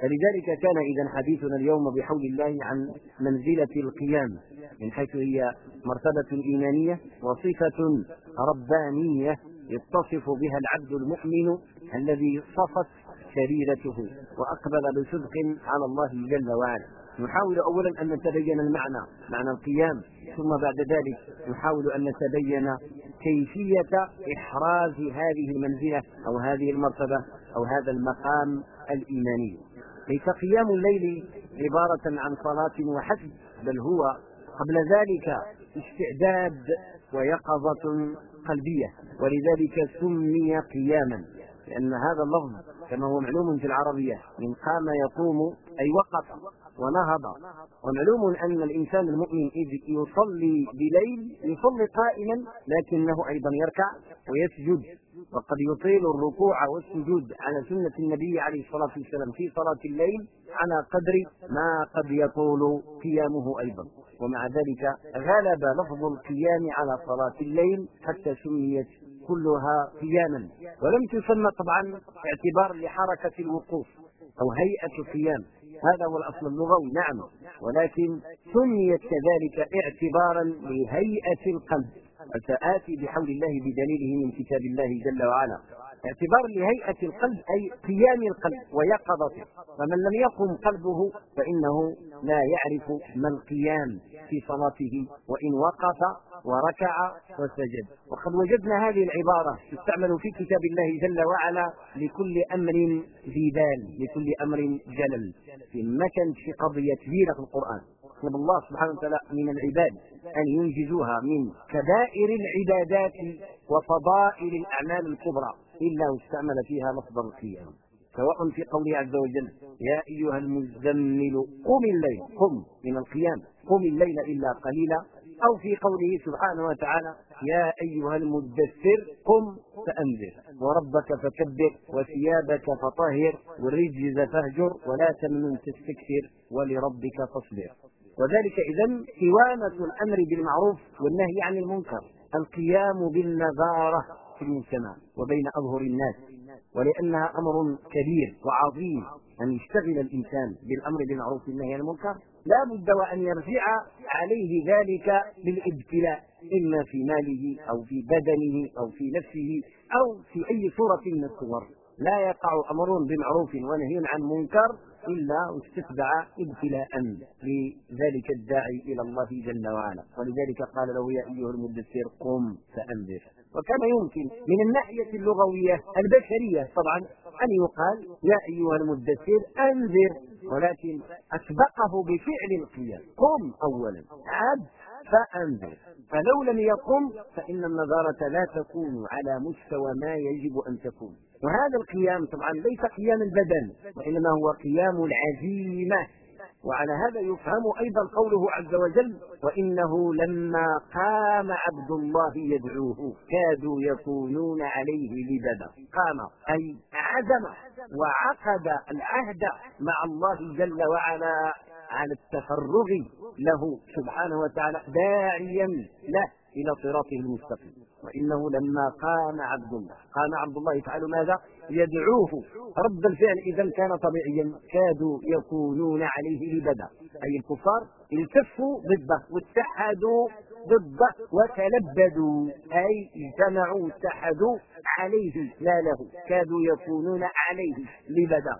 فلذلك كان إذا حديثنا اليوم بحول الله عن منزلة القيام من حيث هي مرتبة إيمانية وصفة ربانية يتصف بها العبد المؤمن الذي صفت سريرته وأقبل بصدق على الله جل وعلا. نحاول أولا أن نتبين المعنى معنى القيام ثم بعد ذلك نحاول أن نتبين كيفية إحراز هذه المنزلة أو هذه المرتبة أو هذا المقام الإيماني. ليس قيام الليل عبارة عن صلاة وحسب بل هو قبل ذلك استعداد ويقظة قلبية. ولذلك سمي قياما لأن هذا اللفظ كما هو معلوم في العربية من قام يقوم أي وقف. ونهض. ومعلوم أن الإنسان المؤمن إذ يصلي بليل يصلي قائما لكنه أيضا يركع ويسجد وقد يطيل الركوع والسجود على سنة النبي عليه الصلاة والسلام في صلاة الليل على قدر ما قد يطول قيامه أيضا. ومع ذلك غلب لفظ القيام على صلاة الليل حتى سميت كلها قياما. ولم تسمى طبعا اعتبار لحركة الوقوف. أو هيئة القيام هذا هو الأصل اللغوي نعم. ولكن سميت كذلك اعتبارا لهيئة القلب. وسآتي بحول الله بدليله من كتاب الله جل وعلا. اعتبار لهيئة القلب أي قيام القلب ويقظته. فمن لم يقم قلبه فإنه لا يعرف ما القيام في صلاته. وإن وقف وركع وسجد. وقد وجدنا هذه العبارة تستعمل في كتاب الله جل وعلا لكل أمر ذي بال لكل أمر جلل. في مكان في قضية كبيرة في القرآن. يطلب الله سبحانه وتعالى من العباد أن ينجزوها من كبائر العبادات وفضائل الأعمال الكبرى. إلا واستعمل فيها لفظ القيام سواء في قوله عز وجل يا أيها المزمل قم الليل قم من القيام قم الليل إلا قليلا. أو في قوله سبحانه وتعالى يا أيها المدثر قم فأنذر. وربك فكبر وثيابك فطهر والرجز فاهجر ولا تمنن تستكثر ولربك فاصبر. وذلك إذا قوامة الأمر بالمعروف والنهي عن المنكر. القيام بالنظارة في المجتمع وبين أظهر الناس ولأنها أمر كبير وعظيم أن يشتغل الإنسان بالأمر بالمعروف والنهي عن المنكر. لا بد وأن يرجع عليه ذلك بالابتلاء إما في ماله أو في بدنه أو في نفسه أو في أي صورة من الصور. لا يقع أمر بمعروف ونهي عن منكر إلا استتبع ابتلاء لذلك الداعي إلى الله جل وعلا. ولذلك قال له يا أيها المدثر قم فأنذر. وكان يمكن من الناحية اللغوية البشرية طبعا. أن يقال يا أيها المدثر أنذر ولكن أسبقه بفعل القيام. قم أولا. عد فأنذر. فلو لم يقم فإن النظارة لا تكون على مستوى ما يجب أن تكون. وهذا القيام طبعا ليس قيام البدن وإنما هو قيام العزيمة. وعلى هذا يفهم أيضا قوله عز وجل وإنه لما قام عبد الله يدعوه كادوا يكونون عليه لبدا قام أي عزم وعقد العهد مع الله جل وعلا على التفرغ له سبحانه وتعالى داعيا له إلى صراطه المستقيم. وإنه لما قام عبد الله قام عبد الله يفعل ماذا؟ يدعوه. رد الفعل إذا كان طبيعيا كادوا يكونون عليه لبدا. أي الكفار التفوا ضده واتحدوا ضده وتلبدوا. أي اجتمعوا اتحدوا عليه لا له. كادوا يكونون عليه لبدا.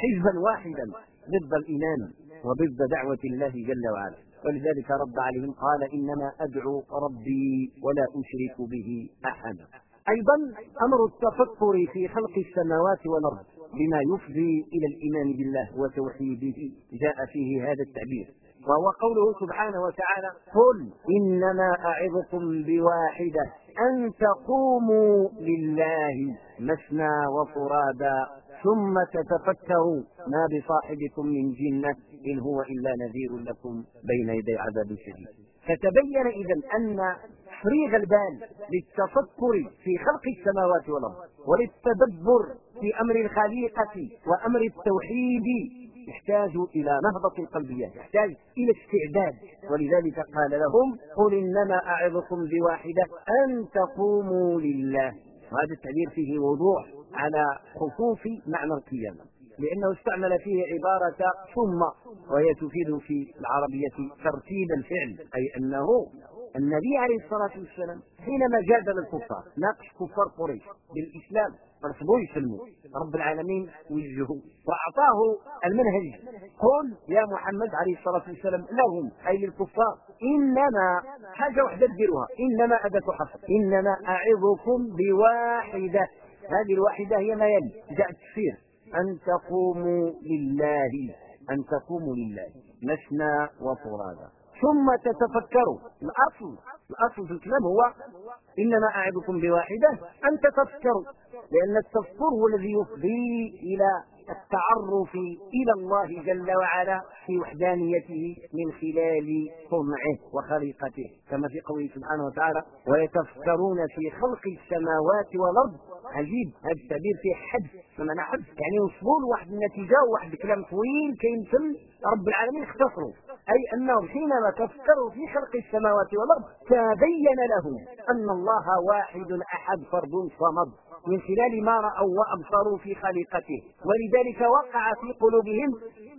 حزبا واحدا ضد الإيمان وضد دعوة الله جل وعلا. ولذلك رد عليهم قال إنما أدعو ربي ولا أشرك به أحدا. أيضا أمر التفكر في خلق السماوات والأرض بما يفضي إلى الإيمان بالله وتوحيده جاء فيه هذا التعبير. وهو قوله سبحانه وتعالى قل إنما أعظكم بواحدة أن تقوموا لله مثنى وفرادا ثم تتفكروا ما بصاحبكم من جنة إن هو إلا نذير لكم بين يدي عذاب شديد. فتبين إذا أن تفريغ البال للتفكر في خلق السماوات والأرض وللتدبر في أمر الخليقة وأمر التوحيد يحتاج إلى نهضة قلبية يحتاج إلى استعداد. ولذلك قال لهم قل إنما أعظكم بواحدة أن تقوموا لله. وهذا التعبير فيه وضوح على خصوص معنى القيامة لأنه استعمل فيه عبارة ثم وهي تفيد في العربية ترتيب الفعل أي أنه النبي عليه الصلاة والسلام حينما جادل الكفار ناقش كفار قريش بالإسلام رفضوا يسلموا رب العالمين وجهه وأعطاه المنهج. قل يا محمد عليه الصلاة والسلام لهم أي للكفار إنما حاجة واحدة تديروها إنما اداه حصر إنما أعظكم بواحدة هذه الواحدة هي ما يلي جاء التفسير أن تقوموا لله أن تقوموا لله مثنى وفرادا ثم تتفكروا الأصل الأصل في الكلام هو إنما اعدكم بواحدة أن تتفكروا لأن التفكر هو الذي يفضي إلى التعرف إلى الله جل وعلا في وحدانيته من خلال صنعه وخليقته. كما في قوله سبحانه وتعالى ويتفكرون في خلق السماوات والأرض عجيب هذا التعبير فيه حدث بمعنى حدث يعني يوصلوا لواحد النتيجة وواحد الكلام طويل كيمثل رب العالمين اختصروا. أي انهم حينما تفكروا في خلق السماوات والأرض تبين لهم أن الله واحد احد فرد صمد. من خلال ما رأوا وأبصروا في خليقته. ولذلك وقع في قلوبهم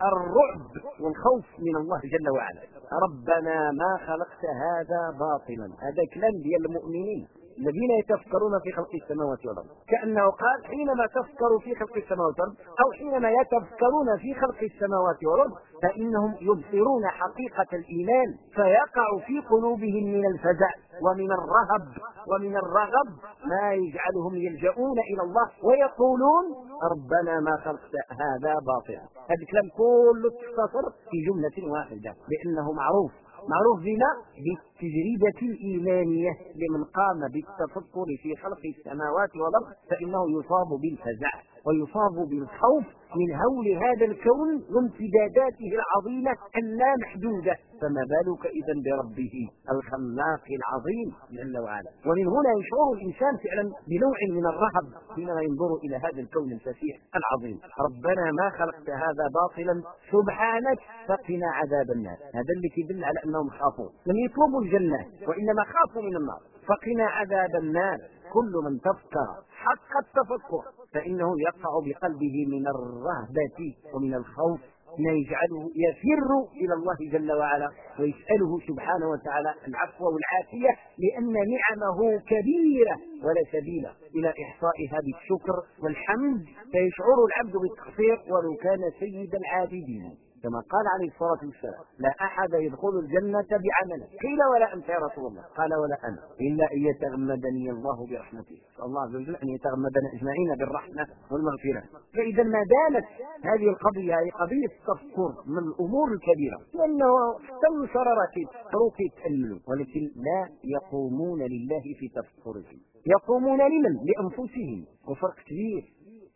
الرعب والخوف من الله جل وعلا. ربنا ما خلقت هذا باطلا. هذا كلام ديال المؤمنين الذين يتفكرون في خلق السماوات والأرض. كأنه قال حينما تفكروا في خلق السماوات والأرض أو حينما يتفكرون في خلق السماوات والأرض فإنهم يبصرون حقيقة الإيمان فيقع في قلوبهم من الفزع ومن الرهب ومن الرغب ما يجعلهم يلجؤون إلى الله ويقولون ربنا ما خلقت هذا باطلا. هذا الكلام كله تختصر في جملة واحدة لأنه معروف. معروف بنا بالتجربة الإيمانية لمن قام بالتفكر في خلق السماوات والأرض فإنه يصاب بالفزع. ويصاب بالخوف من هول هذا الكون وامتداداته العظيمة اللا محدودة فما بالك إذا بربه الخلاق العظيم جل وعلا؟ ومن هنا يشعر الإنسان فعلا بنوع من الرهب حينما ينظر إلى هذا الكون الفسيح العظيم. ربنا ما خلقت هذا باطلا سبحانك فقنا عذاب النار. هذا اللي يدل على أنهم خافوا. لم يطلبوا الجنة وإنما خافوا من النار. فقنا عذاب النار. كل من تفكر حق التفكر. فإنه يقع بقلبه من الرهبة ومن الخوف ما يجعله يفر إلى الله جل وعلا ويسأله سبحانه وتعالى العفو والعافية لأن نعمه كبيرة ولا سبيل إلى إحصائها بالشكر والحمد. فيشعر العبد بالتقصير ولو كان سيد العابدين. كما قال عليه الصلاة والسلام لا أحد يدخل الجنة بعمله. قيل ولا أنت يا رسول الله؟ قال ولا أنا. إلا أن يتغمدني الله برحمته. نسأل الله عز وجل أن يتغمدنا أجمعين بالرحمة والمغفرة. فإذا ما دامت هذه القضية هي قضية التفكر من الأمور الكبيرة لأنه استنشر ركيب روكي تأملوا ولكن لا يقومون لله في تفكرهم يقومون لمن؟ لأنفسهم. وفرق كبير.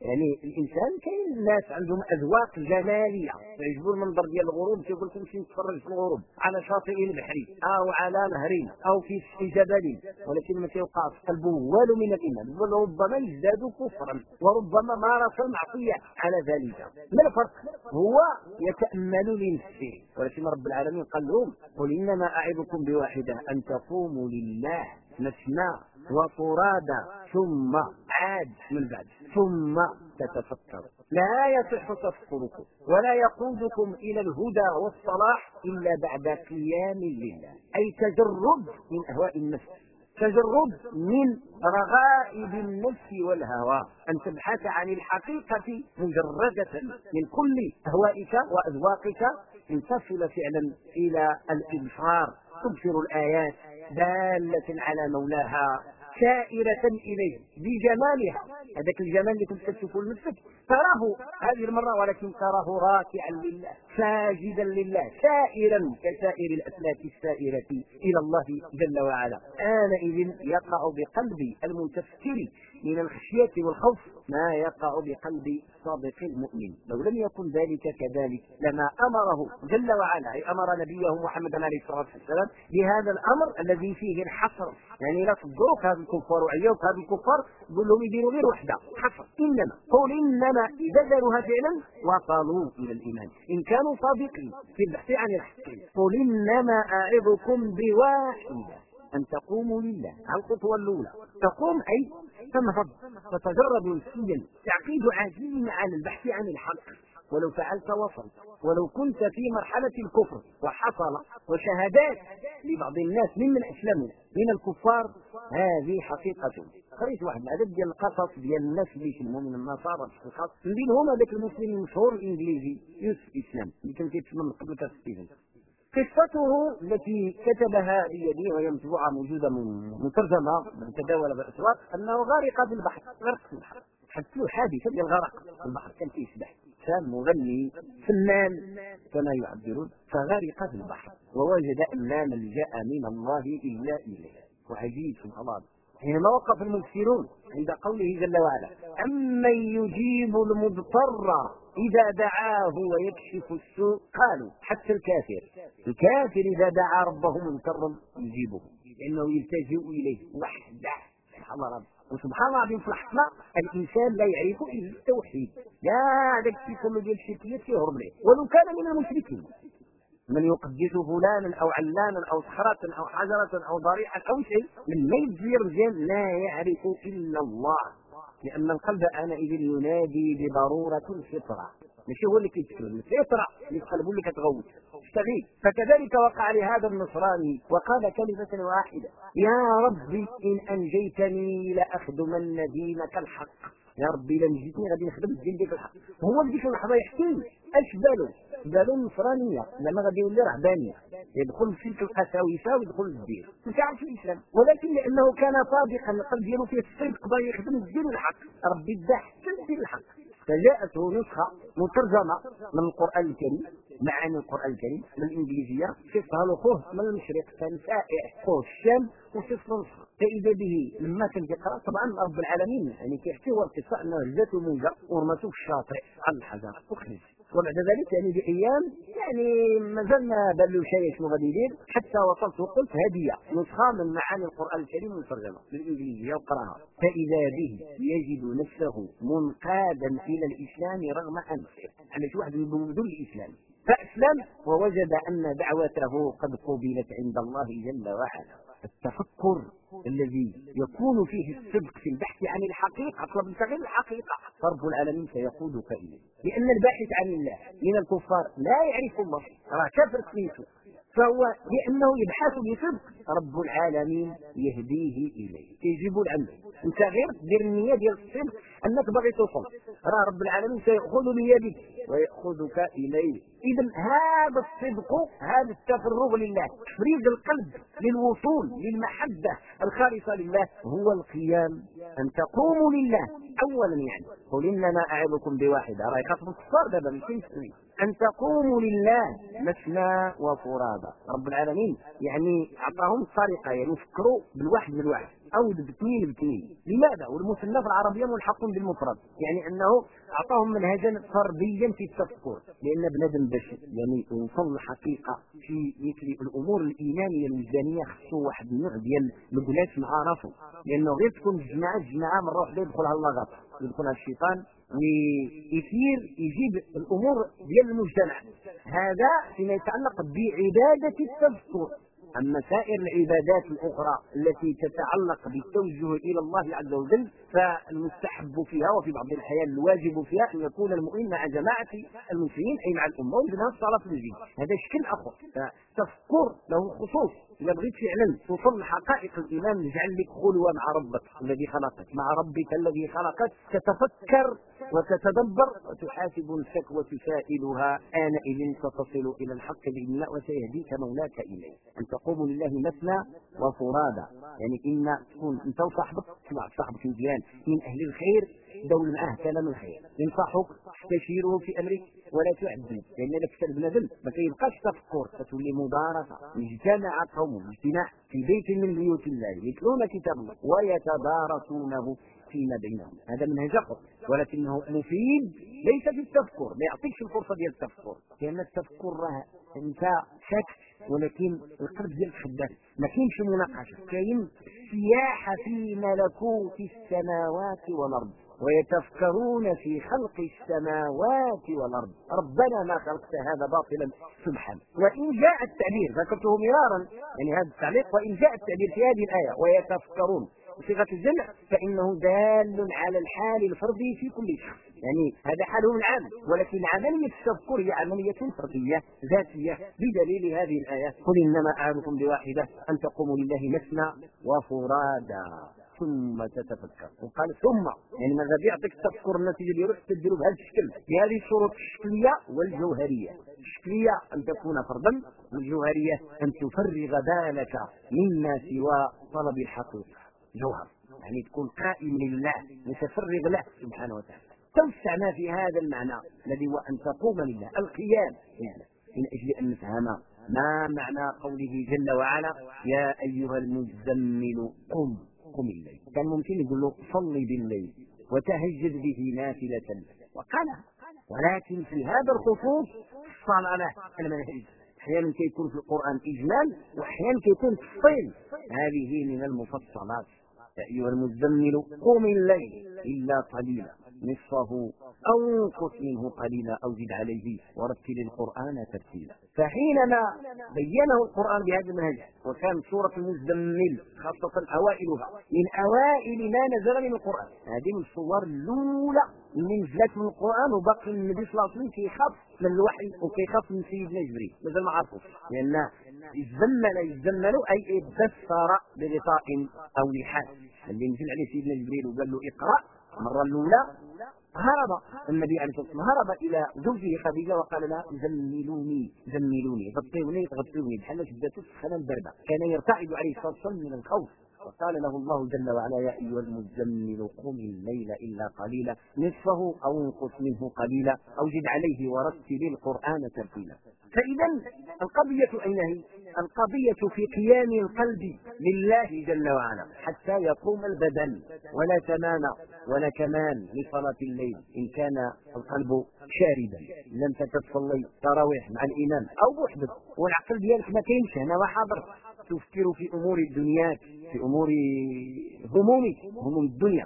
يعني الإنسان كاين الناس عندهم أذواق جمالية. يعجبو المنظر ديال الغروب تيقول لك نمشي نتفرج في الغروب؟ على شاطئ البحر أو على نهر أو في جبل. ولكن ما تيوقع في قلبه والو من الإيمان. بل ربما يزداد كفرا وربما مارس المعصية. على ذلك ما الفرق. هو يتأمل لنفسه. ولكن رب العالمين قال لهم قل إنما أعظكم بواحدة أن تقوموا لله. مثنى وفرادا ثم عاد من بعد. ثم تتفكر. لا يصح تفكركم ولا يقودكم إلى الهدى والصلاح إلا بعد قيام لله. أي تجرد من أهواء النفس. تجرد من رغائب النفس والهوى. أن تبحث عن الحقيقة مجردة من كل أهوائك وأذواقك. إن تصل فعلا إلى الإبصار. تبصر الآيات دالة على مولاها. سائرة إليه بجمالها. هذاك الجمال اللي كنت تشوفه لنفسك. تراه هذه المرة ولكن تراه راكعا لله ساجدا لله سائرا كسائر الأفلاك السائرة إلى الله جل وعلا. آنئذ يقع بقلب المتفكر من الخشية والخوف ما يقع بقلب صادق المؤمن. لو لم يكن ذلك كذلك لما أمره جل وعلا أي أمر نبيه محمد عليه الصلاة والسلام بهذا الأمر الذي فيه الحصر. يعني لا تصدروك هذا الكفار وعيوك هذا الكفار قول لهم يديروا غير وحدة. حصر. إنما قول إنما إذا داروها فعلا وصلوا إلى الإيمان. إن كانوا صادقين في البحث عن الحق قل إنما أعظكم بواحدة. أن تقوموا لله. الخطوة الأولى. تقوم أي تنهض تتجرد نفسيا. تعقيد عزيمة على البحث عن الحق. ولو فعلت وصل. ولو كنت في مرحلة الكفر وحصل وشهادات لبعض الناس ممن أسلموا من الكفار هذه حقيقة. قريت واحد العدد ديال القصص ديال الناس اللي يسلموا من النصارى الخاص من بينهم هذاك المسلم المشهور الانجليزي يوسف إسلام اللي كان كيتسمى من قبل كاس قصته التي كتبها وهي مطبوعة موجودة مترجمه متداوله بالأسواق أنه غارق في البحر غرق في البحر. حدث له حادثه ديال الغرق في البحر كان كيسبح كان مغني فنان كما يعبرون فغرق في البحر. ووجد ان لا ملجا من الله إلا إليه. وعجيب سبحان الله. حينما وقف المفسرون عند قوله جل وعلا أمن يجيب المضطر إذا دعاه ويكشف السوء قالوا حتى الكافر. الكافر إذا دعا ربه مضطرا يجيبه لأنه يلتجئ إليه وحده. سبحان الله وسبحان الله في الحقيقة الإنسان لا يعرف إلا التوحيد. لا هذاك كله ديال الشركيات يهرب له ولو كان من المشركين. من يقدس فلانا أو علانا أو صخرة أو حجرة أو ضريحة أو شيء من ما رجال لا يعرف إلا الله. لأن القلب آنئذ ينادي بضرورة الفطرة. ماشي هو اللي كيتكلم الفطرة اللي في قلبه اللي كتغوت اشتغل. فكذلك وقع لهذا النصراني وقال كلمة واحدة يا ربي إن أنجيتني لأخدمن دينك الحق. يا ربي إلا نجيتني غادي نخدم الدين ديك الحق. هو في ديك اللحظه يحكي. أش بالو بالو النصرانيه لما غادي يولي رهبانية. يدخل في تلك القساوسة ويدخل للدين. ما كيعرفش الإسلام. ولكن لأنه كان صادقا. القلب ديالو فيه الصدق. بغى يخدم الدين الحق. ربي اداه حتى الدين الحق. فجاءته نسخة مترجمة من القرآن الكريم. معاني القرآن الكريم بالانجليزيه شفها له خوه من المشرق كان سائع خوه الشام وشف نسخه فإذا به لما كان يقرا طبعا رب العالمين يعني كيحكي هو القصة انه هزته موجه ورمته في الشاطئ على الحجر. وخرج وبعد ذلك يعني بايام يعني ما له شيء شنو غادي يدير حتى وصلت وقلت هدية نسخة من معاني القرآن الكريم المترجمة بالإنجليزية وقرأها. فإذا به يجد نفسه منقادا إلى الإسلام رغم أنفه. على شي واحد بدون الإسلام؟ فأسلم ووجد أن دعوته قد قبلت عند الله جل وعلا. التفكر الذي يكون فيه الصدق في البحث عن الحقيقة. اطلب غير الحقيقة. رب العالمين سيقودك إليه. لأن الباحث عن الله من الكفار لا يعرف الله. راه كافر سميته. فهو لأنه يبحث بصدق. رب العالمين يهديه إليه. يجيب العمل أنت غير دير النية ديال الصدق. أنك باغي توصل. راه رب العالمين سيأخذ بيدك ويأخذك إليه. إذا هذا الصدق هذا التفرغ لله تفريغ القلب للوصول للمحبة الخالصة لله هو القيام. أن تقوموا لله. أولا يعني. قل إنما أعظكم بواحدة راه يخاطب الكفار دابا مش أن تقوموا لله مثنى وفرادى. رب العالمين يعني أعطاهم الطريقة يعني يفكروا بالواحد بالواحد أو باثنين باثنين لماذا؟ والمثنى في العربيه ملحق بالمفرد. يعني أنه أعطاهم منهجا فرديا في التفكر لأن بنادم باش يعني يوصل الحقيقة في مثل الأمور الإيمانية الوجدانيه خصو واحد النوع ديال الجلاس مع راسه. لأنه غير تكون جماعة جماعة مره واحدة يدخلها اللغط يدخلها الشيطان ويثير يجيب الأمور ديال المجتمع. هذا فيما يتعلق بعبادة التفكر أما سائر العبادات الأخرى التي تتعلق بالتوجه إلى الله عز وجل فالمستحب فيها وفي بعض الأحيان الواجب فيها أن يكون المؤمن مع جماعة المسلمين أي مع الأمة ومنها الصلاة في المسجد. هذا شكل آخر. فتفكر له خصوص. إذا بغيت فعلا توصل لحقائق الإيمان اجعل لك خلوة مع ربك الذي خلقك مع ربك الذي خلقك تتفكر وتتدبر وتحاسب نفسك وتسائلها آنئذ ستصل إلى الحق بإذن الله وسيهديك مولاك إليه. أن تقوم لله مثنى وفرادى. يعني إن تكون أنت وصاحبك تبع صاحبك الجيران من أهل الخير دول معاه كلام الخير ينصحك تستشيره في أمرك ولا تعدل لأن لك بنادم ما كيبقاش تفكر فتولي مباركة اجتمع قوم اجتماع في بيت من بيوت الله يتلون كتاب الله ويتدارسونه فيما بينهم. هذا منهج اخر ولكنه مفيد ليس في التفكر ما يعطيكش الفرصة ديال التفكر. لأن التفكر راه أنت ساكت ولكن القلب ديالك خدام ما كاينش مناقشة كاين سياحة في ملكوت السماوات والأرض. ويتفكرون في خلق السماوات والأرض. ربنا ما خلقت هذا باطلا سبحانه وإن جاء التعبير ذكرته مرارا. يعني هذا التعليق وإن جاء التعبير في هذه الآية ويتفكرون بصيغه الجمع فإنه دال على الحال الفردي في كل شخص يعني هذا حاله العام ولكن عملية التفكر هي عملية فردية ذاتية بدليل هذه الآية. قل إنما أعظكم بواحدة أن تقوموا لله مثنى وفرادا ثم تتفكر. وقال ثم يعني ماذا بيعطيك التفكر النتيجة اللي يروح تديروا بهذا الشكل؟ بهذه الشروط الشكلية والجوهرية. الشكلية أن تكون فردا والجوهرية أن تفرغ بالك مما سوى طلب الحقيقة جوهر. يعني تكون قائم لله متفرغ له سبحانه وتعالى. توسعنا في هذا المعنى الذي هو أن تقوم لله. القيام يعني. من أجل أن نفهم ما معنى قوله جل وعلا يا أيها المزمل قم. قم الليل. كان ممكن يقول له صلي بالليل وتهجد به نافلة وقال ولكن في هذا الخصوص الصلاة. له المنهج أحيانا كيكون في القرآن اجمال وأحيانا كيكون تفصيل هذه من المفصلات. يا أيها المزمل قم الليل إلا قليلا. نصفه. أو أنقص منه قليلا أو زد عليه ورتل القرآن ترتيلا. فحينما بينه القرآن بهذا المنهج وكان سورة المزمل خاصة أوائلها من أوائل ما نزل من القرآن. هذه من الصور الأولى من نزلت من القرآن وبقي النبي صلى الله عليه وسلم كيخاف من الوحي وكيخاف من سيدنا جبريل. مازال ما عرفوش لأن يزمل يزمل أي بسر بغطاء أو لحاف اللي نزل عليه سيدنا جبريل وقال له اقرأ المرة الأولى هرب. النبي عليه الصلاة والسلام هرب إلى زوجه خديجة وقال لها زملوني زملوني غطوني غطوني بحال شدته السخانة الباردة. كان يرتعد عليه الصلاة والسلام من الخوف. وقال له الله جل وعلا يا أيها المزمل قم الليل إلا قليلا نصفه أو انقص منه قليلا أو زد عليه ورتل القرآن ترتيلا. فإذا القضية أين هي؟ القضية في قيام القلب لله جل وعلا حتى يقوم البدن ولا تمام ولا كمال لصلاة الليل إن كان القلب شاردا لم تصلي تراويح مع الإمام أو بوحدك والعقل ديالك ما كاينش هنا وحاضر تفكر في أمور الدنيا في أمور همومك هموم الدنيا.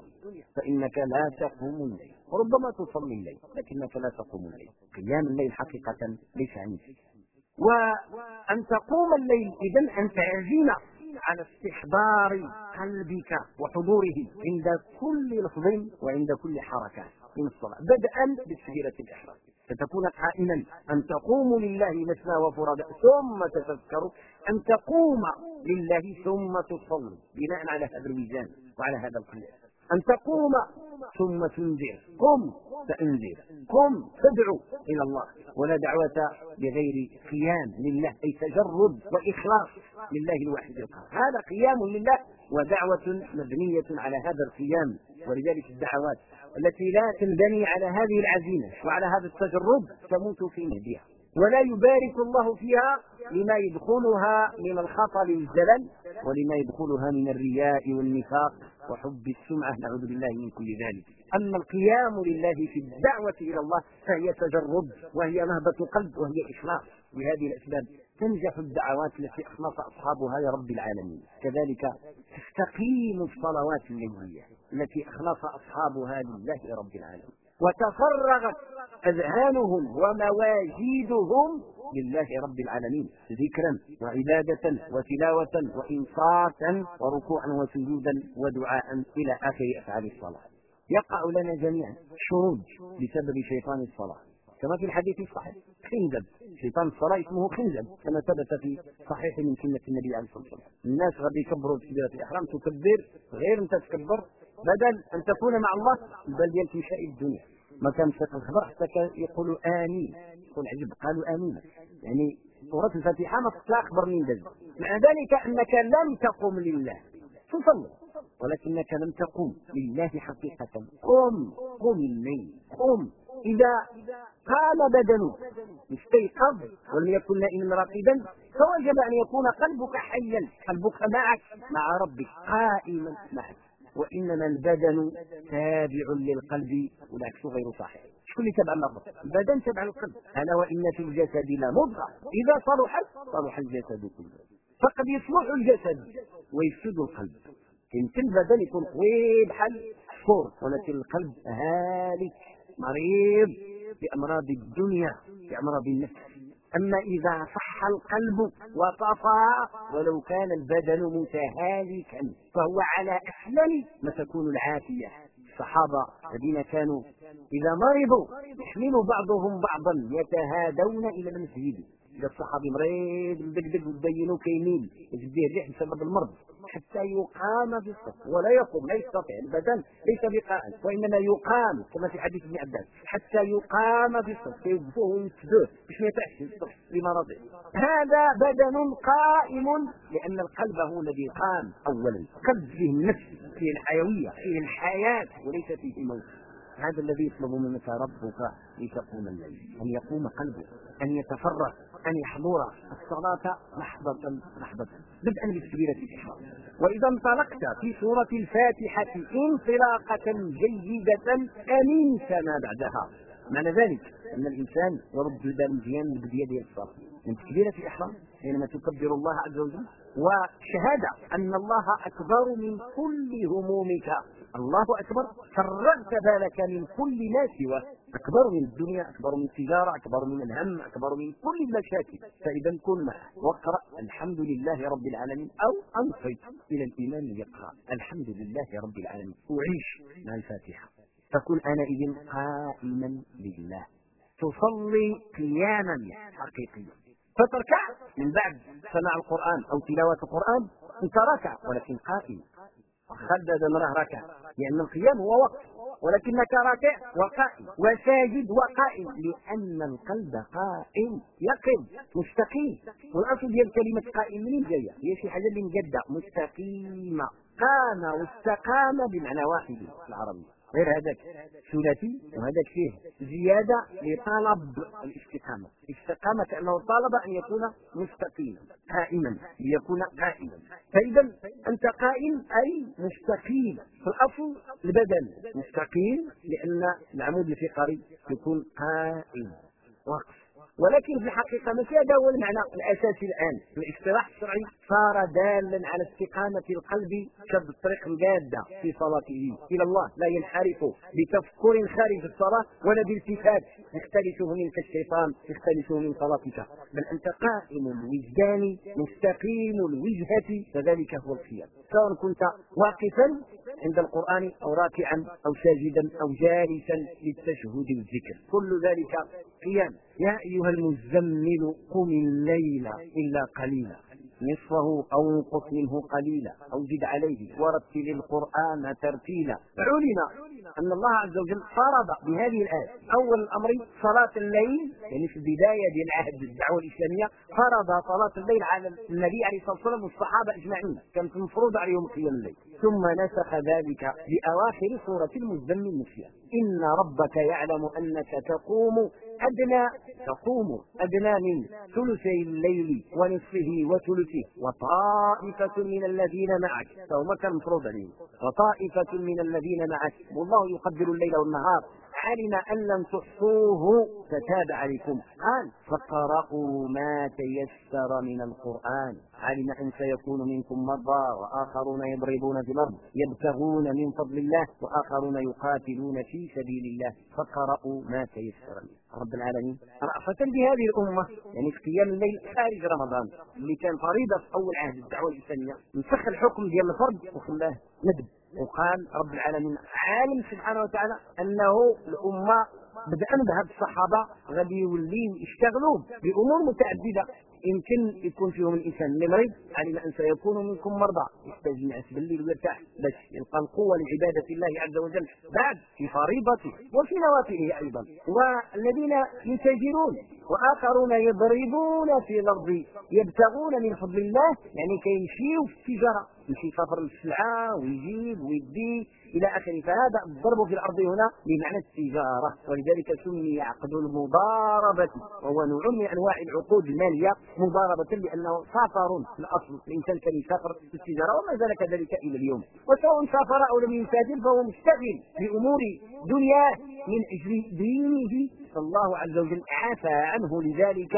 فإنك لا تقوم الليل. ربما تصلي الليل لكنك لا تقوم الليل. قيام الليل حقيقة ليس عن وأن تقوم الليل اذا ان تعزم على استحضار قلبك وحضوره عند كل لفظ وعند كل حركة من الصلاة بدءا بتكبيره الإحرام. فتكون قائما أن تقوم لله مثنى وفرادى ثم تتذكر أن تقوم لله ثم تصلي. بناء على هذا الوزان وعلى هذا القياس. أن تقوم ثم تنذر. قم فأنذر. قم فادعو إلى الله. ولا دعوة بغير قيام لله. أي تجرد وإخلاص لله الواحد القهار. هذا قيام لله ودعوة مبنية على هذا القيام. ولذلك الدعوات التي لا تنبني على هذه العزيمة وعلى هذا التجرد تموت في مهدها ولا يبارك الله فيها لما يدخلها من الخطل والزلل ولما يدخلها من الرياء والنفاق وحب السمعة. نعوذ بالله من كل ذلك. أما القيام لله في الدعوة إلى الله فهي تجرد وهي نهضة قلب وهي إخلاص. لهذه الأسباب تنجح الدعوات التي أخلص أصحابها لرب العالمين. كذلك تستقيم الصلوات الليلية التي أخلص أصحابها لله رب العالمين. وتفرغت أذهانهم ومواجيدهم لله رب العالمين. ذكرا وعبادة وتلاوة وإنصاتا وركوعا وسجودا ودعاء إلى آخر أفعال الصلاة. يقع لنا جميعا شروج بسبب شيطان الصلاة. كما في الحديث الصحيح خنزب. شيطان الصلاة اسمه خنزب كما ثبت في صحيح من سنة النبي عليه الصلاة والسلام. الناس غادي يكبروا بكبيرة الإحرام تكبر غير أنت تكبر بدل أن تكون مع الله بل ديال تمشي الدنيا. ما كان الخبر حتى يقولوا آمين. يقول عجب قالوا آمين. يعني سورة الفاتحة ما تطلع أخبر من ذلك. مع ذلك أنك لم تقم لله. تصلي ولكنك لم تقم لله حقيقة. قم قم الليل. قم. إذا قام بدنك استيقظ ولم يكن نائما راقدا فوجب أن يكون قلبك حيا قلبك معك مع ربك قائما معك. وإنما البدن تابع للقلب والعكس غير صحيح. شكون اللي تبع اللفظ البدن تبع القلب. ألا وإن في الجسد لمضغه إذا صلحت صلح الجسد كله. فقد يصلح الجسد ويفسد القلب. يمكن البدن يكون قوي بحال مكفور ولكن القلب هالك. مريض بأمراض الدنيا بأمراض النفس. أما إذا صح القلب وطفى ولو كان البدن متهالكا فهو على أحلم ما تكون العافية. الصحابة الذين كانوا إذا مرضوا يحمل بعضهم بعضا يتهادون إلى المسجد. إذا الصحابي مريض مدقدق وتبينوا كيمين يجديه الريح بسبب المرض. حتى يقام في الصف. ولا يقوم لا يستطيع البدن ليس بقاء. وإنما يقام كما في حديث ابن عباس. حتى يقام في الصف. فيوقفوه ويسدوه باش ما يطيحش لمرضه هذا بدن قائم لأن القلب هو الذي قام اولا. قلب فيه النفس فيه الحيوية فيه الحياة وليس فيه موت هذا الذي يطلب منك ربك لتقوم الليل. أن يقوم قلبك. أن يتفرغ. أن يحضر الصلاة لحظة لحظة. بدءا بالكبيرة الإحرام. وإذا انطلقت في سورة الفاتحة انطلاقة جيدة أمنت ما بعدها. معنى ذلك أن الإنسان يرد البال مزيان بيده الصلاة. من تكبيرة الإحرام حينما تكبر الله عز وجل وشهادة أن الله أكبر من كل همومك. الله أكبر فرغت بالك من كل ما سواه. أكبر من الدنيا أكبر من التجارة أكبر من الهم أكبر من كل المشاكل. فإذا كن معه واقرأ الحمد لله رب العالمين أو أنصت إلى الإمام يقرأ الحمد لله رب العالمين. وعيش مع الفاتحة. فكن إذ قائما لله. تصلي قياما حقيقيا. فتركع من بعد سماع القرآن أو تلاوة القرآن أنت راكع ولكن قائم. خلد مراه راكع لأن القيام هو وقت ولكنك راكع وقائم وساجد وقائم لأن القلب قائم يقم مستقيم. والأصل ديال كلمة قائم منين جاية هي شي حاجة اللي مجدة مستقيمة. قام واستقام بمعنى واحد في العربية. غير هذاك ثلاثي وهذاك فيه زيادة لطلب الاستقامة. استقام كأنه طالب أن يكون مستقيما قائما ليكون قائما. فإذا أنت قائم أي مستقيم في الأصل البدن. مستقيم لأن العمود الفقري يكون قائم. وقف. ولكن في الحقيقة ماشي هذا هو المعنى الأساسي الآن. في الاصطلاح الشرعي صار دالا على استقامة القلب كالطريق الجاده في صلاته. إلى الله. لا ينحرف بتفكر خارج الصلاة ولا بالتفات يختلفه منك الشيطان يختلفه من صلاتك. بل أنت قائم الوجدان مستقيم الوجهة. فذلك هو القيام سواء كنت واقفا عند القرآن أو راكعا أو ساجدا أو جالسا للتشهد والذكر كل ذلك قيام. يا أيها المزمل قم الليل إلا قليلا. نصفه أو انقص منه قليلا. أو زد عليه ورتل القرآن ترتيلا. علم أن الله عز وجل فرض بهذه الآية. أول الأمر صلاة الليل يعني في البداية ديال عهد الدعوة الإسلامية فرض صلاة الليل على النبي عليه الصلاة والسلام والصحابة أجمعين. كانت المفروض عليهم قيام الليل. ثم نسخ ذلك بأواخر سورة المزمل نسيا إن ربك يعلم أنك تقوم أدنى تقوم أدنى من ثلثي الليل ونصفه وثلثه. وطائفة من الذين معك فهو كان مفروض عليهم وطائفة من الذين معك. والله يقدر الليل والنهار. علم أن لم تحصوه فتاب عليكم. قال فقرأوا ما تيسر من القرآن. علم أن سيكون منكم مرضى وآخرون يضربون في الأرض يبتغون من فضل الله وآخرون يقاتلون في سبيل الله. فقرأوا ما تيسر. منه رب العالمين. رأفة بهذه الأمة يعني في قيام الليل خارج رمضان اللي كان فريضة في أول عهد الدعوة الإسلامية نسخ الحكم ديال الفرد وخلاه ندب. وقال رب العالمين عالم سبحانه وتعالى أنه الأمة بدءا بهذ الصحابة غادي يوليو يشتغلوا بأمور متعددة. يمكن يكون فيهم الإنسان اللي مريض علم أن سيكون منكم مرضى. يحتاج ينعس بالليل ويرتاح باش يلقى القوة لعبادة الله عز وجل. بعد في فريضته وفي نوافله أيضا. والذين يتاجرون وآخرون يضربون في الأرض يبتغون من فضل الله. يعني كيمشيوا في التجاره يمشي يسافر السلعه ويجيب ويدي إلى آخره. فهذا الضرب في الأرض هنا بمعنى التجارة. ولذلك سمي عقد المضاربة. وهو نوع من أنواع العقود المالية. مضاربة لأنه سافر في الأصل الإنسان كان يسافر في التجارة وما زال كذلك إلى اليوم. وسواء سافر أو لم يسافر فهو مشتغل بامور دنياه من أجل دينه. فالله عز وجل عفى عنه لذلك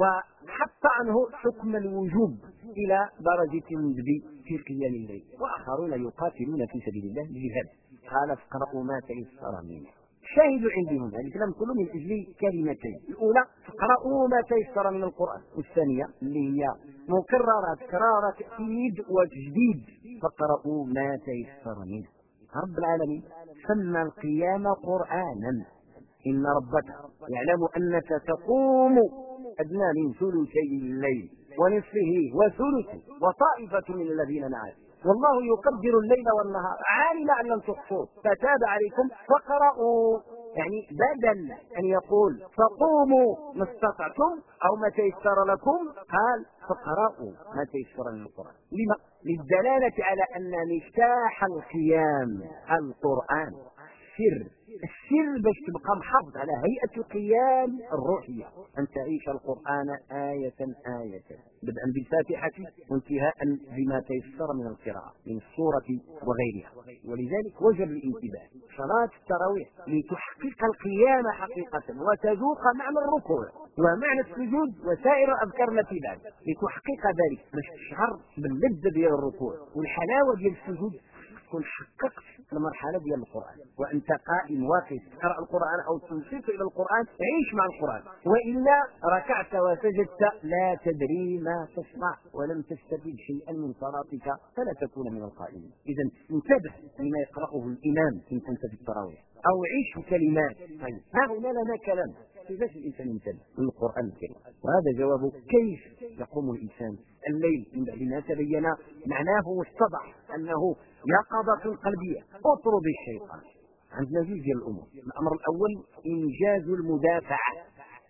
وحط عنه حكم الوجوب إلى درجة الندب في قيام الليل. وآخرون يقاتلون في سبيل الله بجهاد قال فاقرأوا ما تيسر منه. شاهد هنا هذا الكلام كله من أجل كلمتين. الأولى فاقرأوا ما تيسر من القرآن. والثانية اللي هي مكرره تكرار تأكيد وتجديد. فاقرأوا ما تيسر منه. رب العالمين سمى القيام قرآنا. إن ربك يعلم أنك تقوم أدنى من ثلثي الليل ونصفه وثلثه وطائفة من الذين معك. والله يقدر الليل والنهار. عالم أن لم تحصوه فتاب عليكم فقرأوا يعني بدل أن يقول فقوموا ما استطعتم أو ما تيسر لكم قال فقرأوا ما تيسر من القرآن. لما؟ للدلالة على أن مفتاح القيام القرآن. سر السر باش تبقى محافظ على هيئة القيام الروحية. أن تعيش القرآن آية آية. بدءا بالفاتحة وانتهاء بما تيسر من القراءة من السورة وغيرها. ولذلك وجب الانتباه. صلاة التراويح لتحقق القيام حقيقة وتذوق معنى الركوع ومعنى السجود وسائر الأذكار التي بعد لتحقق ذلك باش تشعر باللذة ديال الركوع والحلاوة ديال السجود. تكون حققت المرحلة ديال القرآن. وأنت قائم واقف تقرا القرآن أو تنصت إلى القرآن عيش مع القرآن. وإلا ركعت وسجدت لا تدري ما تصنع ولم تستفد شيئا من صلاتك فلا تكون من القائمين. اذا انتبه لما يقرأه الإمام إن كنت في التراويح. أو عيش كلمات. طيب ها هنا لنا كلام. كيفاش الإنسان ينتبه من القرآن الكريم. وهذا جواب كيف يقوم الإنسان الليل من بعد ما تبين معناه واتضح أنه يقظه قلبية أطرد الشيطان. عندنا جوج ديال الأمور الأمر الأول إنجاز المدافعة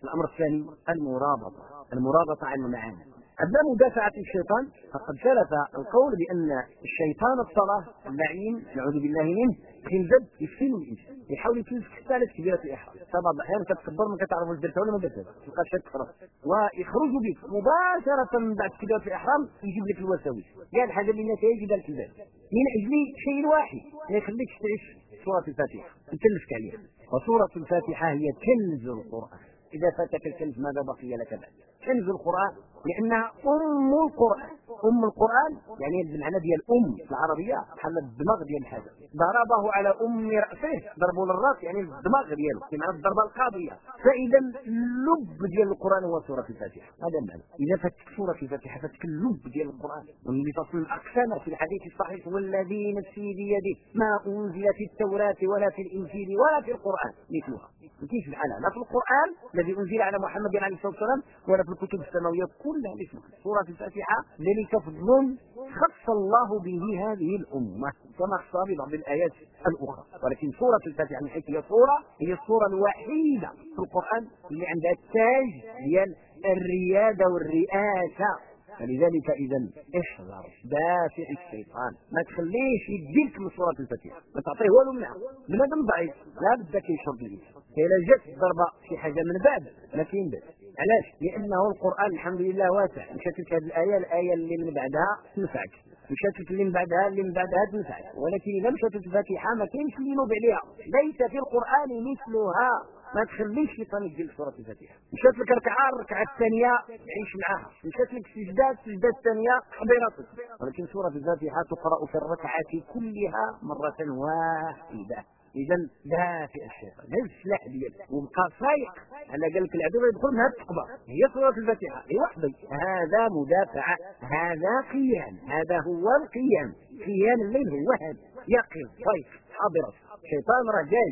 الأمر الثاني المرابطة المرابطة عن المعاني. أما مدافعة الشيطان فقد سلف القول بأن الشيطان الصلاة اللعين نعوذ بالله منه خنزب يفتن الإنسان يحاول يتلفك ثالث كبيرة الإحرام بعض الأحيان كتكبر ما كتعرف واش درتها ولا ما درتها تلقى شك فرص. ويخرج بك مباشرة من بعد كبيرة الإحرام يجيب لك الوساوس قال الحاجة اللي نتائج دار البال من أجل شيء واحد ما يخليكش تعيش سورة الفاتحة. يتلفك عليها. وسورة الفاتحة هي كنز القرآن. إذا فاتك الكنز ماذا بقي لك بعد؟ كنز القرآن لأنها أم القرآن أم القرآن يعني المعنى ديال في العربية بحال الدماغ ديال الحاجة ضربه على أم رأسه ضربه للرأس يعني الدماغ ديالو بمعنى الضربة القاضية. فإذا اللب ديال القرآن هو سورة الفاتحة. هذا المعنى. إذا فاتك سورة الفاتحة فاتك اللب ديال القرآن. عليه وسلم أقسم في الحديث الصحيح والذي نفسي بيده ما أنزل في التوراة ولا في الإنجيل ولا في القرآن مثلها. كاينش بحالها لا في القرآن الذي أنزل على محمد عليه الصلاة والسلام ولا في الكتب السماوية كلها مثلها سورة الفاتحة ذلك فضل خص الله به هذه الأمة كما خص ببعض الآيات الأخرى. ولكن سورة الفاتحة من حيث هي سورة هي السورة الوحيدة في القرآن اللي عندها التاج ديال الريادة والرئاسة. فلذلك إذا احذر دافع الشيطان. ما تخليش يديك من سورة الفاتحة. ما تعطيه والو منها. بنادم ضعيف؟ لا بد كيشرب الإنسان. الا جات الضربه شي حاجة من بعد ما كاين باس علاش؟ لأنه القرآن الحمد لله واسع. مشات لك هذه الآية الآية اللي من بعدها تنفعك. مشات لك اللي من بعدها اللي من بعدها تنفعك. ولكن إذا مشات الفاتحة ما كاينش اللي ينوب عليها. ليس في القرآن مثلها. ما تخليش الشيطان يدير سورة الفاتحة. مشات لك ركعة الركعه الثانية عيش معاها. مشات لك سجدة السجده الثانية حبي راسك ولكن سورة الفاتحة تقرأ في الركعات كلها مرة واحدة. إذا دافع الشيطان هذا السلاح ديالك وبقى صايق على قال لك العدو يدخل من هذه التقبه هي سوره الفاتحة. هي وحدي هذا مدافعه هذا قيام. هذا هو القيام. قيام الليل هو هذا يقظ. صيف حاضر. الشيطان راه جاي.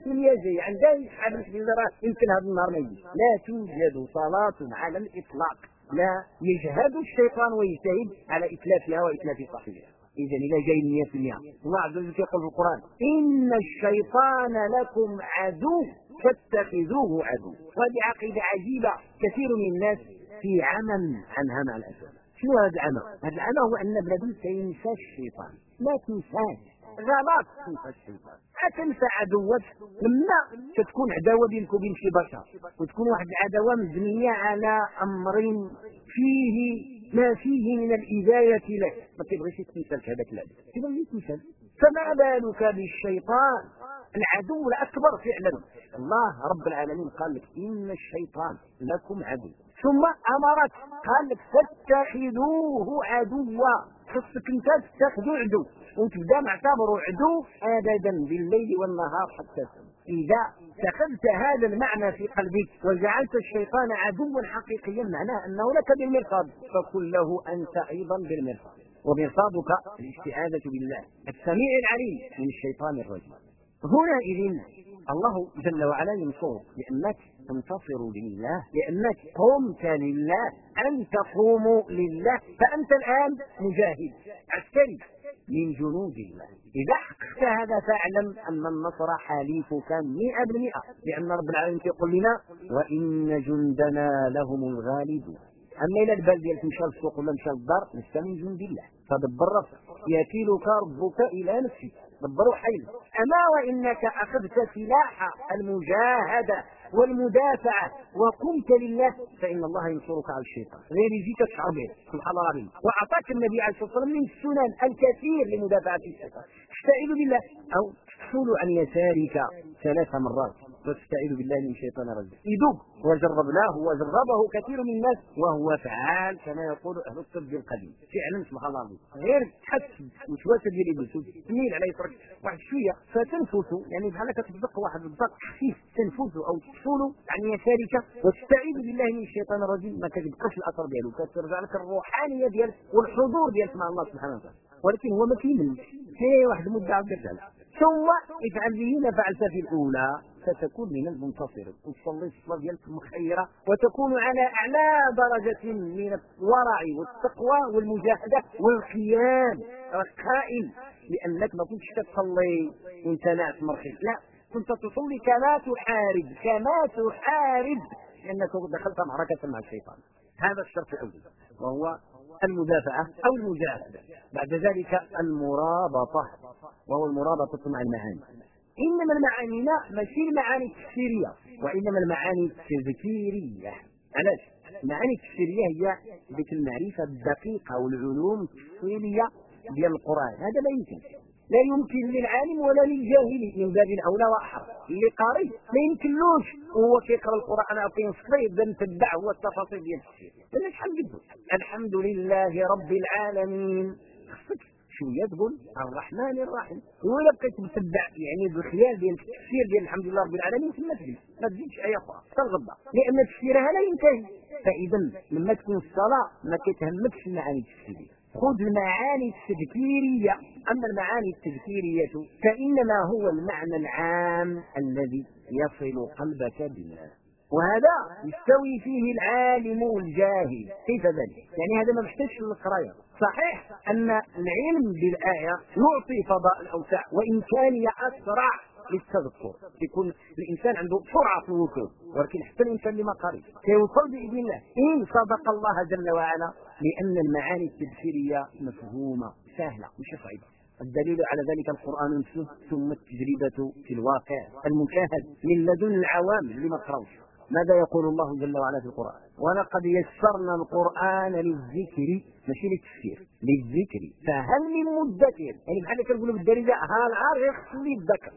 في المية جاي. عندها يسحب راه يمكن هذا النهار ما يجي لا توجد صلاة على الإطلاق. لا يجهد الشيطان ويجتهد على إتلافها وإتلاف صاحبها. إذا إذا جاي مية في المية الله عز وجل يقول في القرآن إن الشيطان لكم عدو فاتخذوه عدو. وهذه عقيدة عجيبة كثير من الناس في عمى عنها مع الأسف شنو هذا العمى؟ هذا العمى هو أن بنادم سينسى الشيطان. لا تنساه غلط تنسى الشيطان. تنسى عدوك. لما تكون عداوة بينك وبين شي بشر وتكون واحد العداوة مبنية على أمر فيه ما فيه من الإذاية لك. ما تبغيش تمثل هذاك العدو. تبغي تمثل. فما بالك بالشيطان؟ العدو الأكبر فعلا. الله رب العالمين قال لك إن الشيطان لكم عدو. ثم أمرك. قال لك فاتخذوه عدوا. خصك أنت تتخذوا عدو. وتبدأ معتبره عدو ابدا بالليل والنهار حتى إذا اتخذت هذا المعنى في قلبك وجعلت الشيطان عدوا حقيقيا معناه أنه لك بالمرصاد. فكن له أنت أيضا بالمرصاد. ومرصادك الاستعاذة بالله. السميع العليم من الشيطان الرجيم. هنا إذن الله جل وعلا ينصرك لأنك تنتصر لله لأنك قمت لله. أن تقوموا لله. فأنت الآن مجاهد. عسكري من جنود الله. إذا حققت هذا فاعلم أن النصر حليفك مئة بالمئة لأن رب العالمين يقول لنا وإن جندنا لهم الغالبون. أما إلى البال ديالك مشى للسوق ولا مشى للدار لست من جند الله. فدبر راسك. يكيلك ربك إلى نفسك. دبروا حيل أما وإنك أخذت سلاح المجاهدة والمدافعة. وقمت لله. فإن الله ينصرك على الشيطان. غير يجيك تشعر به. سبحان الله العظيم. وأعطاك النبي عليه الصلاة والسلام من السنن الكثير لمدافعة الشيطان. استعيذ بالله. أو تحصل عن يسارك ثلاث مرات. واستعيذ بالله من الشيطان الرجيم. يدوب وجربناه وجربه كثير من الناس وهو فعال كما يقول أهل الطب القديم. فعلا سبحان الله. غير تحس وسواسه ديال ابليس تميل عليه يترك واحد شوية فتنفس يعني بحال كتطبق واحد الضغط خفيف تنفس أو تحصل عن يسارك وتستعيذ بالله من الشيطان الرجيم. ما كتبقاش الأثر ديالو كترجع لك الروحانية ديالك والحضور ديالك مع الله سبحانه وتعالى. ولكن هو ما كيملش. هي واحد المده عاد ثم افعل به ما فعلت في الأولى. فتكون من المنتصرين وتصلي الصلاة ديالك مخيرة وتكون على أعلى درجة من الورع والتقوى والمجاهدة والقيام. قائم لأنك ما كنتش كتصلي وانت ناعس مرخي لا كنت تصلي كما تحارب كما تحارب. لأنك دخلت معركة مع الشيطان. هذا الشرط الأول وهو المدافعة أو المجاهدة. بعد ذلك المرابطة وهو المرابطة مع المعاني إنما المعاني لا ماشي المعاني التفسيرية وإنما المعاني التذكيرية علاش؟ المعاني التفسيرية هي ذيك المعرفة الدقيقة والعلوم التفصيلية ديال القرآن. هذا لا يمكن. لا يمكن للعالم ولا للجاهل من باب اولى واحرى اللي قاري ما يمكنلوش وهو كيقرأ القرآن أو كينصلي يبدا متبع هو التفاصيل ديال التفسير. شحال الحمد لله رب العالمين. خصك شوية تقول الرحمن الرحيم. ولا بقيت متبع يعني بالخيال ديال التفسير ديال الحمد لله رب العالمين ثم تجي ما تزيدش أي أخرى حتى الغدا. لأن تفسيرها لا ينتهي. فإذا لما تكون الصلاة ما كتهمكش المعاني التفسيرية. خذ المعاني التذكيرية. أما المعاني التذكيرية فإنما هو المعنى العام الذي يصل قلبك بالله وهذا يستوي فيه العالم والجاهل كيف ذلك؟ يعني هذا ما محتاجش للقرايه صحيح أن العلم بالآية يعطي فضاء الاوسع وإن كان أسرع للتذكر. يكون الإنسان عنده سرعة في الوصول ولكن حتى الإنسان اللي ما قري سيوصل بإذن الله. إن صدق الله جل وعلا لأن المعاني التبشيريه مفهومة سهلة مش صعيبه الدليل على ذلك القرآن نفسه ثم التجربة في الواقع المشاهد من لدن العوام اللي ما قراوش ماذا يقول الله جل وعلا في القرآن؟ ولقد يسرنا القرآن للذكر ماشي للتفسير للذكر. فهل من مدكر يعني بحال كنقولوا بالدارجة ها العار يخلي الذكر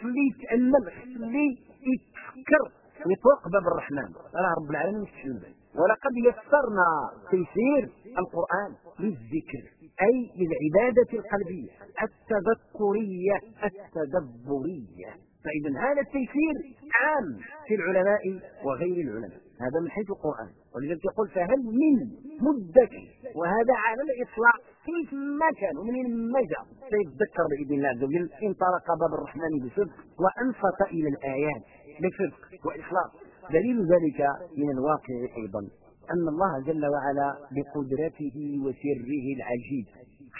خلي يتأمل خلي يتفكر يطرق باب الرحمن. راه رب العالمين مش ولقد يسرنا تيسير القرآن للذكر أي للعبادة القلبية التذكرية التدبرية. فإذا هذا التيسير عام في العلماء وغير العلماء. هذا من حيث القرآن. ولذلك يقول فهل من مدة وهذا على الإطلاق كيف ما كان ومن ما جاء سيتذكر بإذن الله عز وجل انطلق باب الرحمن بصدق وأنصت إلى الآيات بصدق وإخلاص. دليل ذلك من الواقع أيضا أن الله جل وعلا بقدرته وسره العجيب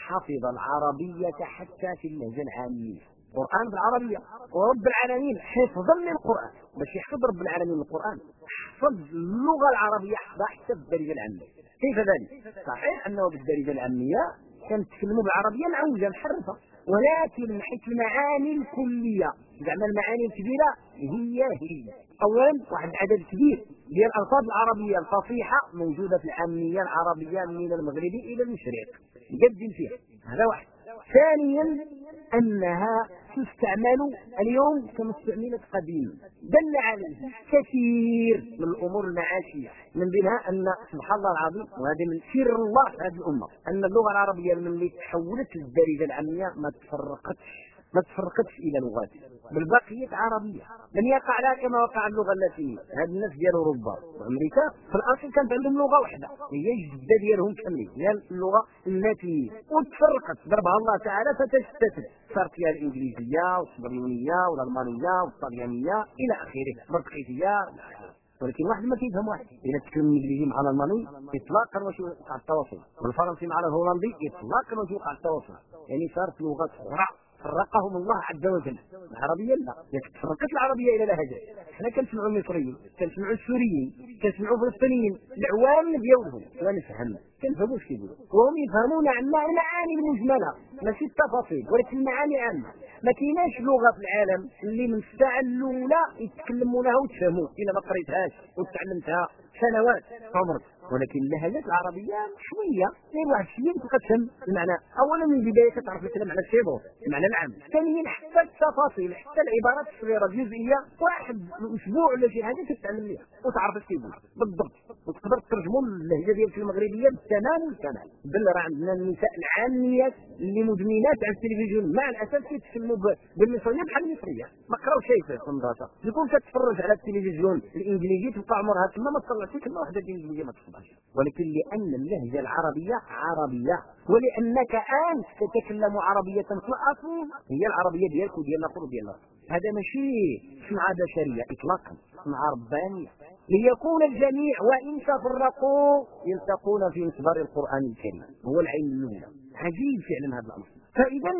حفظ العربية حتى في اللهجة العامية القرآن بالعربية. ورب العالمين حفظا للقرآن باش يحفظ رب العالمين القرآن. حفظ اللغة العربية. حتى في الدرجة العامية. كيف ذلك؟ صحيح أنه بالدرجة العامية كان يتكلموا بالعربية معوجة محرفة ولكن من حيث المعاني الكلية. زعما المعاني الكبيرة هي هي. اولا واحد العدد كبير. ديال الألفاظ العربية الفصيحة موجودة في العامية العربية من المغرب إلى المشرق. مقدم فيها. هذا واحد. ثانيا أنها تستعمل اليوم كما استعملت قديما دل عليه كثير من الأمور المعاشية من بينها أن سبحان الله العظيم وهذا من سر الله في هذه الأمة أن اللغة العربية من اللي تحولت للدارجة العاميه ما تفرقتش ما تفرقتش إلى لغات. بل بقيت عربية. لم يقع لها كما وقع اللغة التي هاد الناس ديال أوروبا. وامريكا في الأصل كانت عندهم لغة واحدة هي الجده ديالهم كاملين هي اللغة اللاتينية. وتفرقت. ضربها الله تعالى فتشتتت. صارت فيها الإنجليزية والصبريونيه والألمانية والطليانية إلى آخره. البرتغيزية. ولكن واحد ما كيفهم واحد. إذا تكلم الانجليزي مع الألماني اطلاقا واش يوقع التواصل. والفرنسي مع الهولندي اطلاقا واش يوقع التواصل. يعني صارت لغات أخرى. فرقهم الله عز وجل. العربية لا. تفرقت العربية إلى لهجات إحنا كنسمعوا المصريين كنسمعوا السوريين كنسمعوا الفلسطينيين العوام ديالهم لا نفهم. كنفهموا اش كيقولوا. وهم يفهمون عنا المعاني المجملة ماشي التفاصيل ولكن المعاني عامة. ما كايناش لغة في العالم اللي من الساعة الأولى يتكلمونها وتفهموا إلا ما قريتهاش وتعلمتها سنوات عمرك. ولكن اللهجات العربية شوية غير واحد الشيء تبقى تفهم المعنى اولا من البداية كتعرف الكلام على السيبور المعنى العام. ثانيا حتى التفاصيل حتى العبارات الصغيرة الجزئية واحد أسبوع ولا شي حاجة تتعلم ليها وتعرف كيقول بالضبط. وتقدر تترجموا اللهجة ديالك المغربيه بالتمام والكمال بل راه عندنا النساء العاميات اللي مدمنات على التلفزيون مع الأسف كيتكلموا بالمصرية بحال المصرية. ما قراو شيء في الخندقه تكون كتفرج على التلفزيون الإنجليزي تبقى عمرها تما ما طلعتش كلمة واحدة الانجليزيه ما تصدقش ولكن لأن اللهجة العربية عربية. ولأنك انت تتكلم عربية في الاصل هي العربية ديالك وديال الأخر وديال الأخر. هذا ماشي صنعه بشرية اطلاقا صنعه ربانية. ليكون الجميع وإن تفرقوا يلتقون في مصدر القرآن الكريم. هو العين الأولى. عجيب فعلا هذا الأمر. فاذا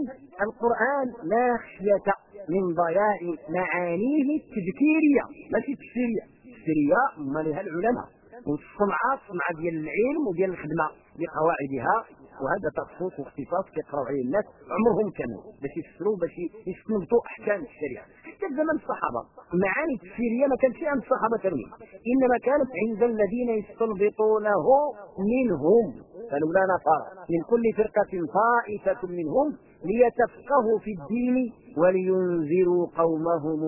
القرآن لا خشية من ضياع معانيه التذكيرية. ماشي التفسيريه التفسيريه ما لها العلماء. والصنعة صنعة ديال العلم وديال الخدمة بقواعدها وهذا تخصص واختصاص كيقراو عليه الناس عمرهم كانوا باش يفسروا باش يستنبطوا أحكام الشريعة. حتى زمن الصحابة المعاني التفسيرية ما كانتش عند الصحابة كاملين إنما كانت عند الذين يستنبطونه منهم. فلولا نفر من كل فرقة طائفة منهم ليتفقهوا في الدين ولينذروا قومهم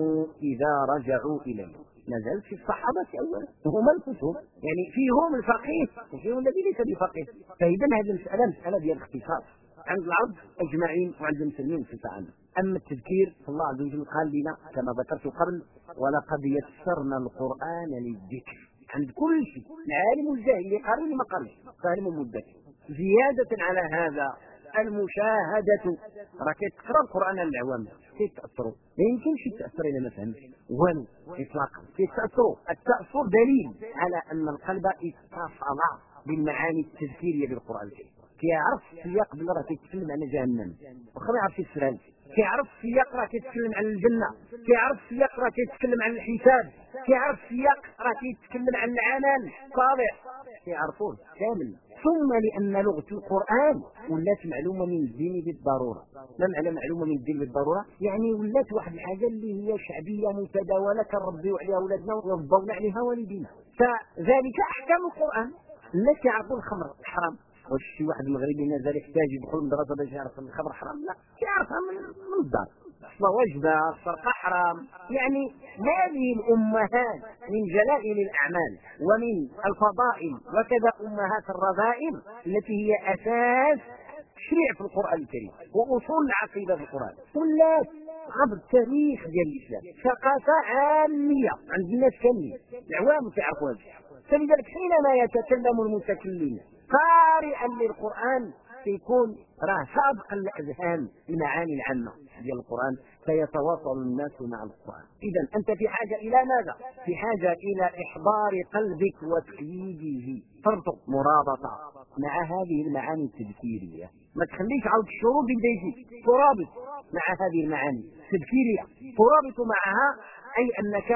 إذا رجعوا إليه. نزلت في الصحابة أولا وهم أنفسهم يعني فيهم الفقيه وفيهم الذي ليس بفقيه. فإذا هذه المسألة مسألة ديال الاختصاص. عند العرب أجمعين وعند المسلمين في عامة أما التذكير فالله عز وجل قال لنا كما ذكرت قبل ولقد يسرنا القرآن للذكر. عند كل شيء العالم والجاهل اللي اللي ما قاريش فاهم مدته زيادة على هذا المشاهدة. راه كتقرا القرآن العوام كيتأثروا. ما يمكنش يتأثر إذا ما فهمش. والو إطلاقا. كيتأثروا. التأثر دليل على أن القلب اتصل بالمعاني التذكيرية بالقرآن الكريم. كيعرف السياق بلا راه كيتكلم عن جهنم. واخا ما يعرفش يفسرها كيعرف السياق راه كيتكلم عن الجنة. كيعرف السياق راه كيتكلم عن الحساب. كيعرف السياق راه كيتكلم عن العمل الصالح. كيعرفوه كامل. ثم لأن لغة القرآن ولات معلومة من الدين بالضرورة. ما معنى معلومة من الدين بالضرورة؟ يعني ولات واحد الحاجة اللي هي شعبية متداوله كنربيو عليها ولادنا وربونا عليها والدينا. فذلك أحكام القرآن. الناس يعرفوا الخمر حرام واش شي واحد مغربي مازال يحتاج يدخل المدرسة باش يعرف الخمر حرام؟ لا. يعرفها من الدار. الصلاه واجبه السرقه حرام يعني هذه الأمهات من جلائل الأعمال ومن الفضائل وكذا أمهات الرذائل التي هي أساس تشريع في القرآن الكريم وأصول العقيدة في القرآن. ولات عبر التاريخ ديال الإسلام ثقافة عامية عند الناس كاملين العوام تعرفوا هذا فلذلك حينما يتكلم المتكلم قارئا للقرآن سيكون راه سابقا لاذهان المعاني العامة. ديال القرآن سيتواصل الناس مع القرآن. اذا أنت في حاجة إلى ماذا؟ في حاجة إلى إحضار قلبك وتقييده. تربط مرابطة مع هذه المعاني التذكيرية. ما تخليش عاود الشروط يبدا يجي ترابط مع هذه المعاني التذكيرية. ترابط معها أي أنك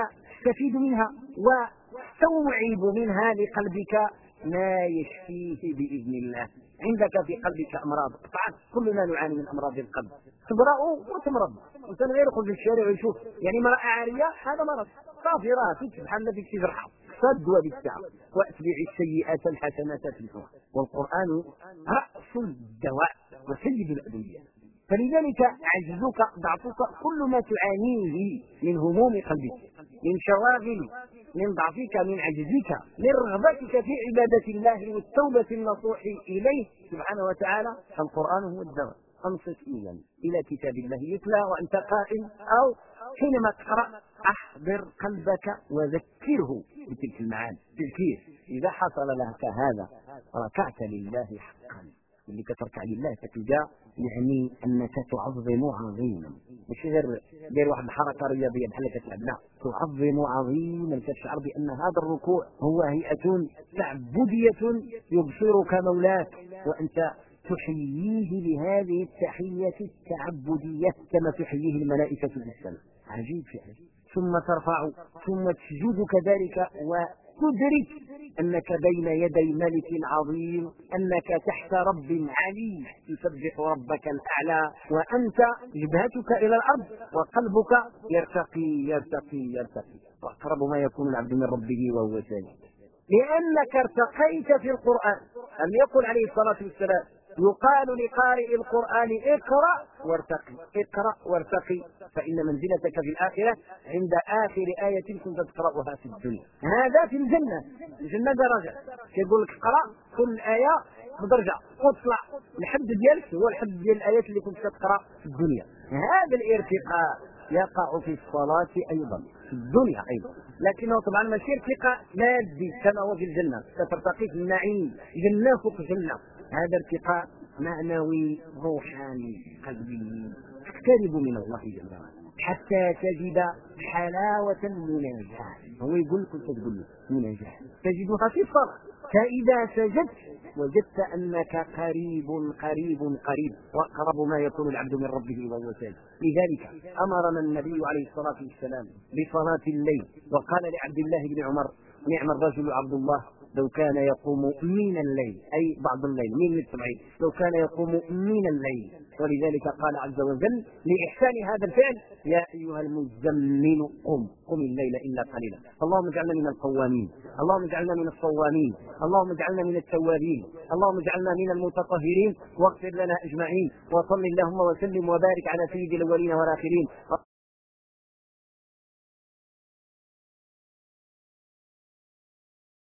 تستفيد منها وتستوعب منها لقلبك ما يشفيه بإذن الله. عندك في قلبك أمراض. طبعا كلنا نعاني من أمراض القلب. تبرأ وتمرض انسان غير يخرج للشارع ويشوف. يعني امرأة عارية هذا مرض. صافي راه فيك سبحان الله فيك شي جرحه صد بالساعة وأتبع السيئات الحسنات تمحوها والقرآن رأس الدواء وسيد الادويه فلذلك عجزك ضعفك كل ما تعانيه من هموم قلبك من شواغل من ضعفك من عجزك من رغبتك في عبادة الله والتوبة النصوح إليه. سبحانه وتعالى القرآن هو الدواء أنصت إذا إلى كتاب الله. يتلى وأنت قائم. أو حينما تقرأ أحضر قلبك وذكره بتلك المعاني. تذكير. إذا حصل لك هذا ركعت لله حقا. اللي كتركع لله تلقى يعني انك تعظم عظيما. مش غير دير واحد الحركه رياضية بحال كتلعب. لا تعظم عظيما كتشعر بأن هذا الركوع هو هيئة تعبديه يبصرك مولاك وأنت تحييه بهذه التحية التعبدية كما تحييه الملائكة في السماء عجيب فعلا. ثم ترفع ثم تسجد كذلك و تدرك أنك بين يدي ملك عظيم أنك تحت رب علي تسبح ربك الأعلى وأنت جبهتك إلى الأرض وقلبك يرتقي يرتقي يرتقي. وأقرب ما يكون العبد من ربه وهو ساجد لأنك ارتقيت في القرآن. أم يقول عليه الصلاة والسلام. يقال لقارئ القرآن اقرأ وارتقي اقرأ وارتقي فإن منزلتك في الآخرة عند آخر آية كنت تقرأها في الدنيا. هذا في الجنة. الجنة درجة. يقول لك اقرأ كل آية بدرجة. وتطلع الحد ديالك هو الحد ديال الآيات اللي كنت تقرأ في الدنيا. هذا الارتقاء يقع في الصلاة أيضا في الدنيا أيضا. لكنه طبعا ماشي ارتقاء مادي كما هو في الجنة. سترتقي في النعيم. جنة فوق جنة. هذا ارتقاء معنوي روحاني قلبي. تقترب من الله جل وعلا حتى تجد حلاوة المناجاة هو يقول كنت تقول له؟ مناجاة. تجدها في الصلاة. فإذا سجدت وجدت أنك قريب قريب قريب وأقرب ما يكون العبد من ربه وهو ساجد. لذلك أمرنا النبي عليه الصلاة والسلام بصلاة الليل وقال لعبد الله بن عمر نعم الرجل عبد الله. لو كان يقوم من الليل أي بعض الليل من السبعين لو كان يقوم من الليل. ولذلك قال عز وجل لإحسان هذا الفعل يا أيها المزمل قم قم الليل إلا قليلا. اللهم اجعلنا من القوامين اللهم اجعلنا من الصوامين اللهم اجعلنا من التوابين اللهم اجعلنا من المتطهرين واغفر لنا أجمعين وصل اللهم وسلم وبارك على سيد الأولين والآخرين.